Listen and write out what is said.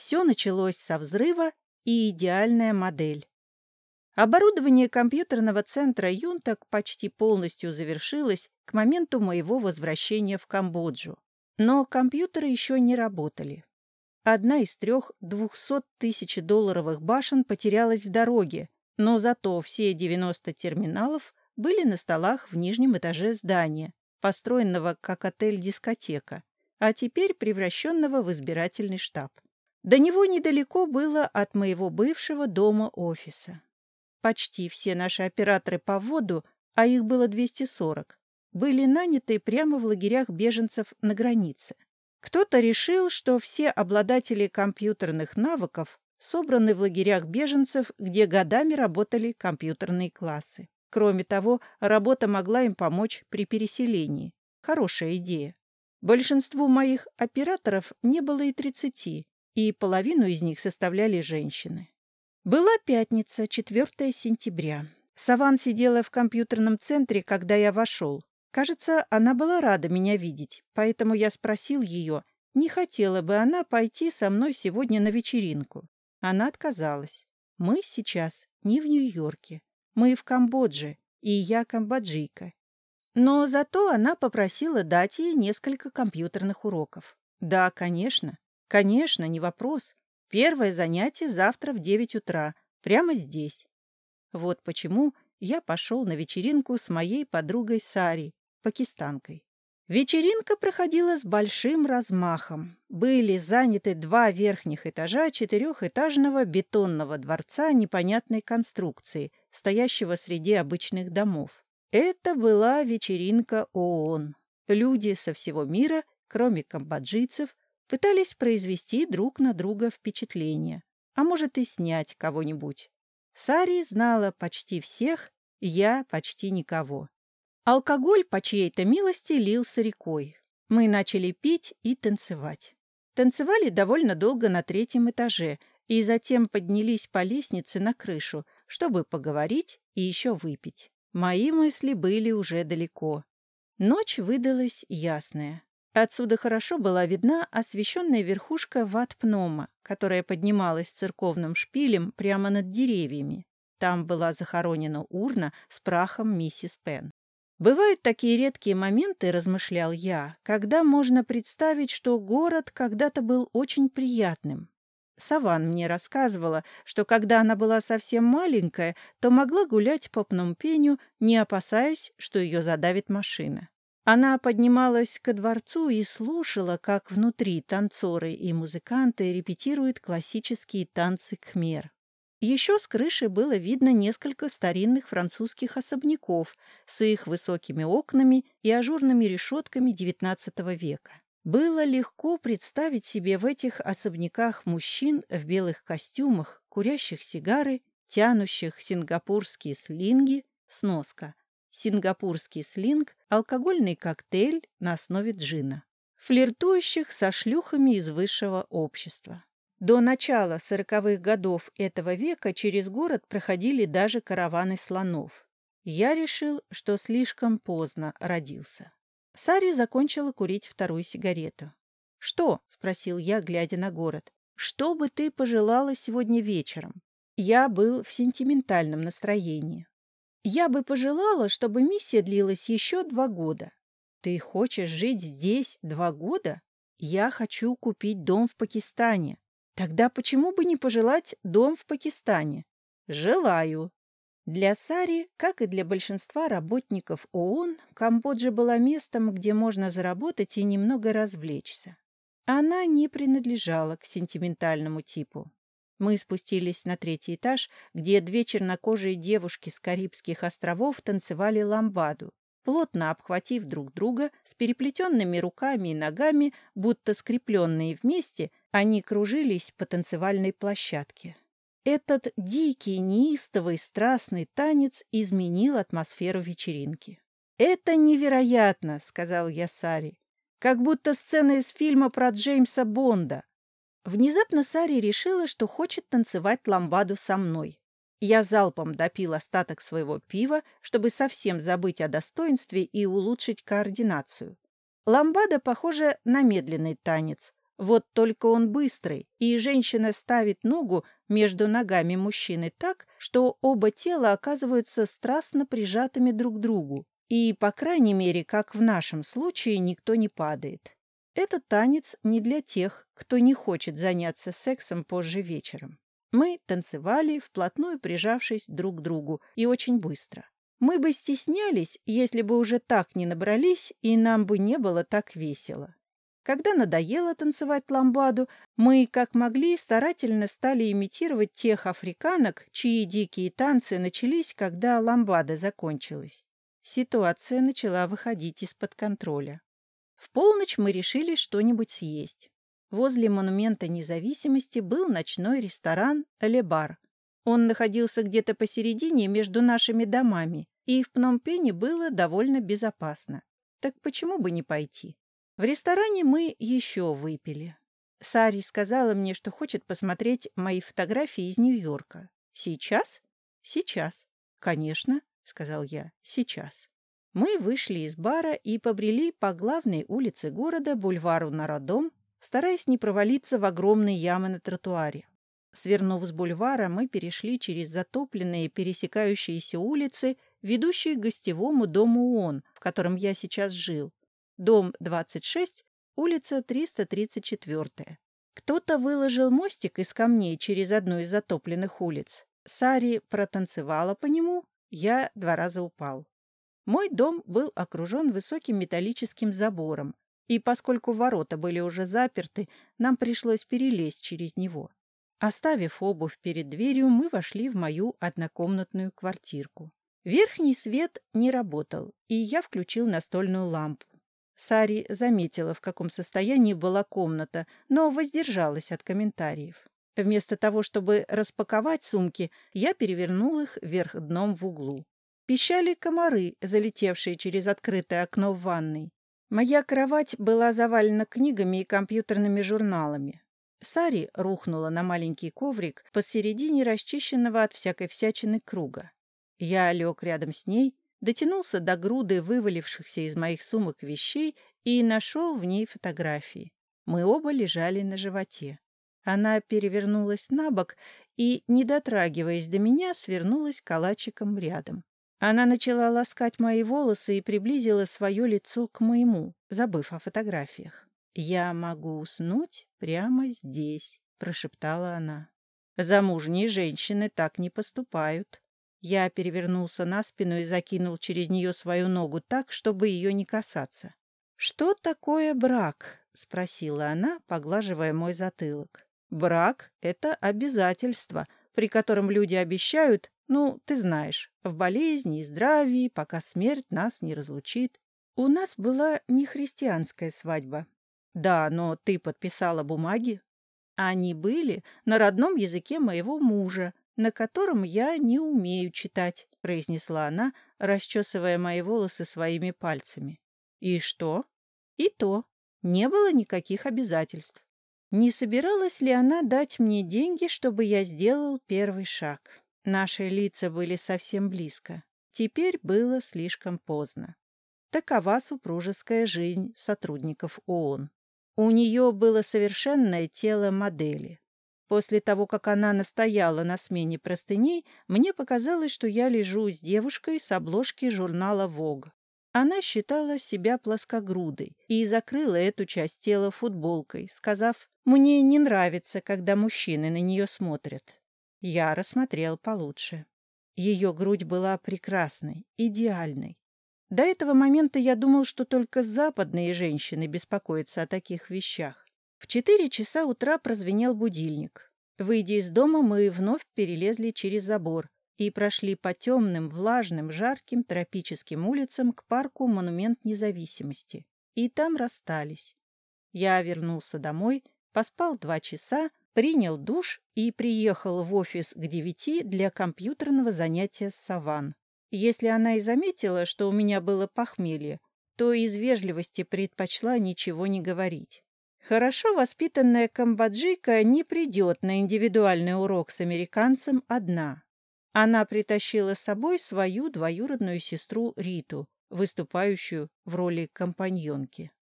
Все началось со взрыва и идеальная модель. Оборудование компьютерного центра Юнтак почти полностью завершилось к моменту моего возвращения в Камбоджу. Но компьютеры еще не работали. Одна из трех 200 тысяч долларовых башен потерялась в дороге, но зато все 90 терминалов были на столах в нижнем этаже здания, построенного как отель-дискотека, а теперь превращенного в избирательный штаб. До него недалеко было от моего бывшего дома-офиса. Почти все наши операторы по вводу, а их было 240, были наняты прямо в лагерях беженцев на границе. Кто-то решил, что все обладатели компьютерных навыков собраны в лагерях беженцев, где годами работали компьютерные классы. Кроме того, работа могла им помочь при переселении. Хорошая идея. Большинству моих операторов не было и тридцати, и половину из них составляли женщины. Была пятница, 4 сентября. Саван сидела в компьютерном центре, когда я вошел. Кажется, она была рада меня видеть, поэтому я спросил ее, не хотела бы она пойти со мной сегодня на вечеринку. Она отказалась. Мы сейчас не в Нью-Йорке. Мы в Камбодже, и я камбоджийка. Но зато она попросила дать ей несколько компьютерных уроков. Да, конечно. Конечно, не вопрос. Первое занятие завтра в девять утра, прямо здесь. Вот почему я пошел на вечеринку с моей подругой Сари, пакистанкой. Вечеринка проходила с большим размахом. Были заняты два верхних этажа четырехэтажного бетонного дворца непонятной конструкции, стоящего среди обычных домов. Это была вечеринка ООН. Люди со всего мира, кроме камбоджийцев, пытались произвести друг на друга впечатление, а может и снять кого-нибудь. Сари знала почти всех, я почти никого. Алкоголь по чьей-то милости лился рекой. Мы начали пить и танцевать. Танцевали довольно долго на третьем этаже и затем поднялись по лестнице на крышу, чтобы поговорить и еще выпить. Мои мысли были уже далеко. Ночь выдалась ясная. Отсюда хорошо была видна освещенная верхушка ватпнома, которая поднималась церковным шпилем прямо над деревьями. Там была захоронена урна с прахом миссис Пен. Бывают такие редкие моменты, размышлял я, когда можно представить, что город когда-то был очень приятным. Саван мне рассказывала, что когда она была совсем маленькая, то могла гулять по Пномпеню, не опасаясь, что ее задавит машина. Она поднималась ко дворцу и слушала, как внутри танцоры и музыканты репетируют классические танцы кхмер. Еще с крыши было видно несколько старинных французских особняков с их высокими окнами и ажурными решетками XIX века. Было легко представить себе в этих особняках мужчин в белых костюмах, курящих сигары, тянущих сингапурские слинги, сноска. Сингапурский слинг – алкогольный коктейль на основе джина. Флиртующих со шлюхами из высшего общества. До начала сороковых годов этого века через город проходили даже караваны слонов. Я решил, что слишком поздно родился. Сари закончила курить вторую сигарету. «Что?» — спросил я, глядя на город. «Что бы ты пожелала сегодня вечером?» Я был в сентиментальном настроении. «Я бы пожелала, чтобы миссия длилась еще два года». «Ты хочешь жить здесь два года?» «Я хочу купить дом в Пакистане. Тогда почему бы не пожелать дом в Пакистане? Желаю. Для Сари, как и для большинства работников ООН, Камбоджа была местом, где можно заработать и немного развлечься. Она не принадлежала к сентиментальному типу. Мы спустились на третий этаж, где две чернокожие девушки с Карибских островов танцевали ламбаду, плотно обхватив друг друга с переплетенными руками и ногами, будто скрепленные вместе, они кружились по танцевальной площадке. Этот дикий, неистовый, страстный танец изменил атмосферу вечеринки. «Это невероятно!» — сказал я Саре. «Как будто сцена из фильма про Джеймса Бонда». Внезапно Сари решила, что хочет танцевать ламбаду со мной. Я залпом допил остаток своего пива, чтобы совсем забыть о достоинстве и улучшить координацию. Ламбада похожа на медленный танец, Вот только он быстрый, и женщина ставит ногу между ногами мужчины так, что оба тела оказываются страстно прижатыми друг к другу. И, по крайней мере, как в нашем случае, никто не падает. Этот танец не для тех, кто не хочет заняться сексом позже вечером. Мы танцевали, вплотную прижавшись друг к другу, и очень быстро. Мы бы стеснялись, если бы уже так не набрались, и нам бы не было так весело. Когда надоело танцевать ламбаду, мы, как могли, старательно стали имитировать тех африканок, чьи дикие танцы начались, когда ламбада закончилась. Ситуация начала выходить из-под контроля. В полночь мы решили что-нибудь съесть. Возле монумента независимости был ночной ресторан «Лебар». Он находился где-то посередине между нашими домами, и в Пномпене было довольно безопасно. Так почему бы не пойти? В ресторане мы еще выпили. Сари сказала мне, что хочет посмотреть мои фотографии из Нью-Йорка. Сейчас? Сейчас. Конечно, сказал я. Сейчас. Мы вышли из бара и побрели по главной улице города, бульвару Народом, стараясь не провалиться в огромные ямы на тротуаре. Свернув с бульвара, мы перешли через затопленные пересекающиеся улицы, ведущие к гостевому дому ООН, в котором я сейчас жил. Дом 26, улица 334. Кто-то выложил мостик из камней через одну из затопленных улиц. Сари протанцевала по нему, я два раза упал. Мой дом был окружен высоким металлическим забором, и поскольку ворота были уже заперты, нам пришлось перелезть через него. Оставив обувь перед дверью, мы вошли в мою однокомнатную квартирку. Верхний свет не работал, и я включил настольную лампу. Сари заметила, в каком состоянии была комната, но воздержалась от комментариев. Вместо того, чтобы распаковать сумки, я перевернул их вверх дном в углу. Пищали комары, залетевшие через открытое окно в ванной. Моя кровать была завалена книгами и компьютерными журналами. Сари рухнула на маленький коврик посередине расчищенного от всякой всячины круга. Я лег рядом с ней, дотянулся до груды вывалившихся из моих сумок вещей и нашел в ней фотографии. Мы оба лежали на животе. Она перевернулась на бок и, не дотрагиваясь до меня, свернулась калачиком рядом. Она начала ласкать мои волосы и приблизила свое лицо к моему, забыв о фотографиях. «Я могу уснуть прямо здесь», — прошептала она. «Замужние женщины так не поступают». Я перевернулся на спину и закинул через нее свою ногу так, чтобы ее не касаться. «Что такое брак?» — спросила она, поглаживая мой затылок. «Брак — это обязательство, при котором люди обещают, ну, ты знаешь, в болезни и здравии, пока смерть нас не разлучит. У нас была не христианская свадьба. Да, но ты подписала бумаги. Они были на родном языке моего мужа, на котором я не умею читать, произнесла она, расчесывая мои волосы своими пальцами. И что? И то. Не было никаких обязательств. Не собиралась ли она дать мне деньги, чтобы я сделал первый шаг? Наши лица были совсем близко. Теперь было слишком поздно. Такова супружеская жизнь сотрудников ООН. У нее было совершенное тело модели. После того, как она настояла на смене простыней, мне показалось, что я лежу с девушкой с обложки журнала Vogue. Она считала себя плоскогрудой и закрыла эту часть тела футболкой, сказав, «Мне не нравится, когда мужчины на нее смотрят». Я рассмотрел получше. Ее грудь была прекрасной, идеальной. До этого момента я думал, что только западные женщины беспокоятся о таких вещах. В четыре часа утра прозвенел будильник. Выйдя из дома, мы вновь перелезли через забор и прошли по темным, влажным, жарким тропическим улицам к парку Монумент Независимости. И там расстались. Я вернулся домой, поспал два часа, принял душ и приехал в офис к девяти для компьютерного занятия с Саван. Если она и заметила, что у меня было похмелье, то из вежливости предпочла ничего не говорить. Хорошо воспитанная камбоджийка не придет на индивидуальный урок с американцем одна. Она притащила с собой свою двоюродную сестру Риту, выступающую в роли компаньонки.